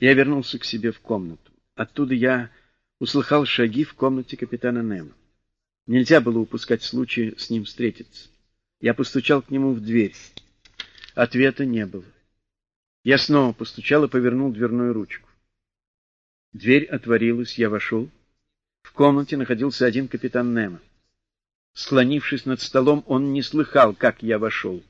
Я вернулся к себе в комнату. Оттуда я услыхал шаги в комнате капитана Немо. Нельзя было упускать случая с ним встретиться. Я постучал к нему в дверь. Ответа не было. Я снова постучал и повернул дверную ручку. Дверь отворилась, я вошел. В комнате находился один капитан Немо. Склонившись над столом, он не слыхал, как я вошел.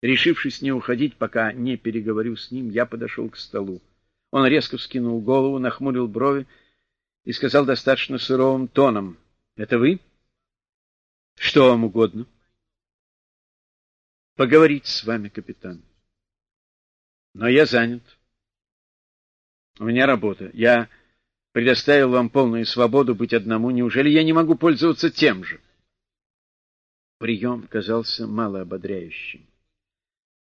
Решившись не уходить, пока не переговорю с ним, я подошел к столу. Он резко вскинул голову, нахмурил брови и сказал достаточно суровым тоном. — Это вы? — Что вам угодно? — Поговорить с вами, капитан. — Но я занят. У меня работа. Я предоставил вам полную свободу быть одному. Неужели я не могу пользоваться тем же? Прием казался малоободряющим.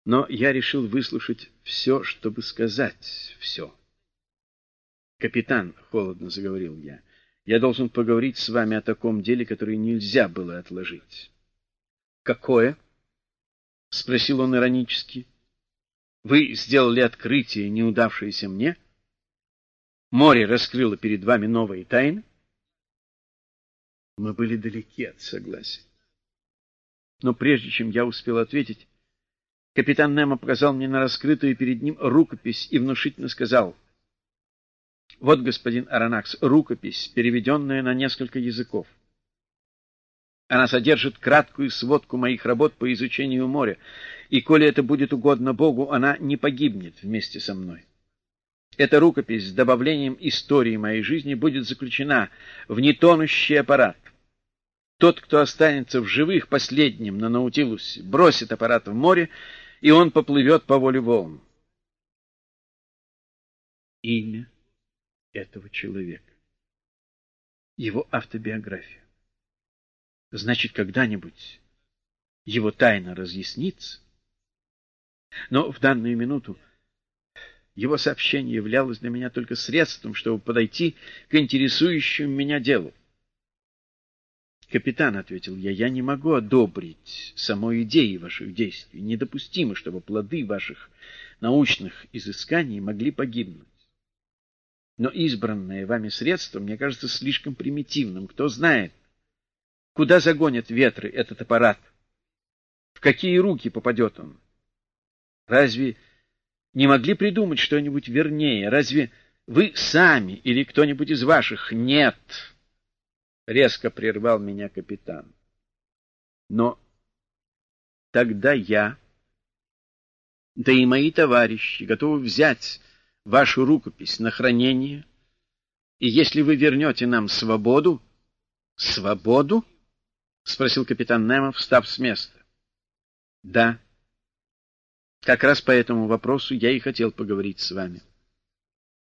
Но я решил выслушать все, чтобы сказать все. «Капитан», — холодно заговорил я, — «я должен поговорить с вами о таком деле, которое нельзя было отложить». «Какое?» — спросил он иронически. «Вы сделали открытие, неудавшееся мне? Море раскрыло перед вами новые тайны?» Мы были далеки от согласия. Но прежде чем я успел ответить, капитан Немо показал мне на раскрытую перед ним рукопись и внушительно сказал, «Вот, господин Аронакс, рукопись, переведенная на несколько языков. Она содержит краткую сводку моих работ по изучению моря, и, коли это будет угодно Богу, она не погибнет вместе со мной. Эта рукопись с добавлением истории моей жизни будет заключена в нетонущий аппарат, тот, кто останется в живых последним на Наутилусе, бросит аппарат в море, и он поплывет по воле волн. Имя этого человека. Его автобиография. Значит, когда-нибудь его тайна разъяснится. Но в данную минуту его сообщение являлось для меня только средством, чтобы подойти к интересующему меня делу. «Капитан», — ответил я, — «я не могу одобрить самой идеи ваших действий. Недопустимо, чтобы плоды ваших научных изысканий могли погибнуть. Но избранное вами средство мне кажется слишком примитивным. Кто знает, куда загонят ветры этот аппарат? В какие руки попадет он? Разве не могли придумать что-нибудь вернее? Разве вы сами или кто-нибудь из ваших? Нет!» Резко прервал меня капитан. Но тогда я, да и мои товарищи, готовы взять вашу рукопись на хранение, и если вы вернете нам свободу... — Свободу? — спросил капитан Немо, встав с места. — Да. Как раз по этому вопросу я и хотел поговорить с вами.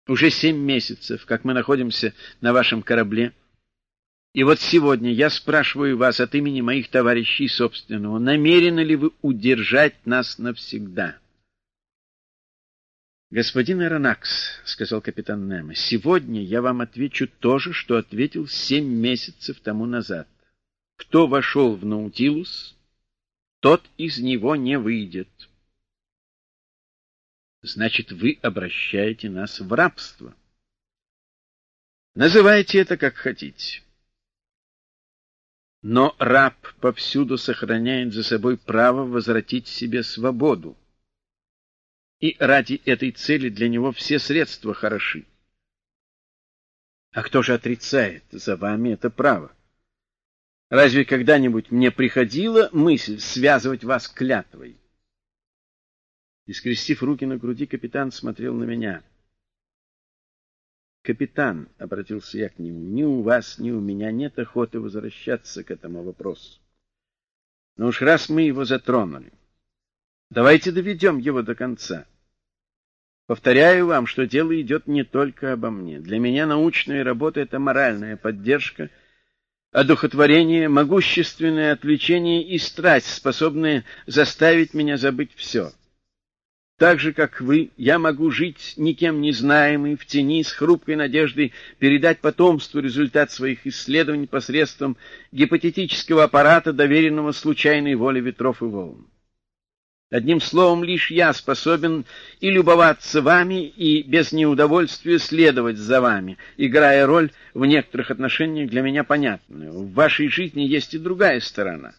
Уже семь месяцев, как мы находимся на вашем корабле, — и вот сегодня я спрашиваю вас от имени моих товарищей собственного, намерены ли вы удержать нас навсегда? Господин Аронакс, — сказал капитан Немо, — сегодня я вам отвечу то же, что ответил семь месяцев тому назад. Кто вошел в Наутилус, тот из него не выйдет. Значит, вы обращаете нас в рабство. Называйте это как хотите. Но раб повсюду сохраняет за собой право возвратить себе свободу. И ради этой цели для него все средства хороши. А кто же отрицает за вами это право? Разве когда-нибудь мне приходила мысль связывать вас клятвой? И, скрестив руки на груди, капитан смотрел на меня — «Капитан», — обратился я к нему, — «ни у вас, ни у меня нет охоты возвращаться к этому вопросу. Но уж раз мы его затронули, давайте доведем его до конца. Повторяю вам, что дело идет не только обо мне. Для меня научная работа — это моральная поддержка, одухотворение, могущественное отвлечение и страсть, способные заставить меня забыть все». Так же, как вы, я могу жить никем не знаемый, в тени, с хрупкой надеждой передать потомству результат своих исследований посредством гипотетического аппарата, доверенного случайной воле ветров и волн. Одним словом, лишь я способен и любоваться вами, и без неудовольствия следовать за вами, играя роль в некоторых отношениях для меня понятную. В вашей жизни есть и другая сторона.